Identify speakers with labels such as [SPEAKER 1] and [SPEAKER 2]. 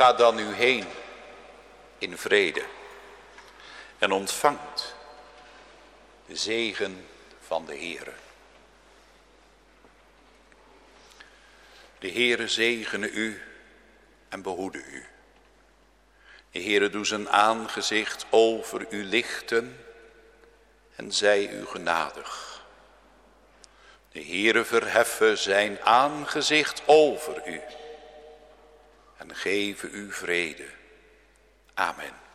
[SPEAKER 1] ga dan nu heen in vrede en ontvangt de zegen van de Heere. De Heere zegene u en behoede u. De Heere doe zijn aangezicht over u lichten en zij u genadig. De Heere verheffen zijn aangezicht over u en geven u vrede. Amen.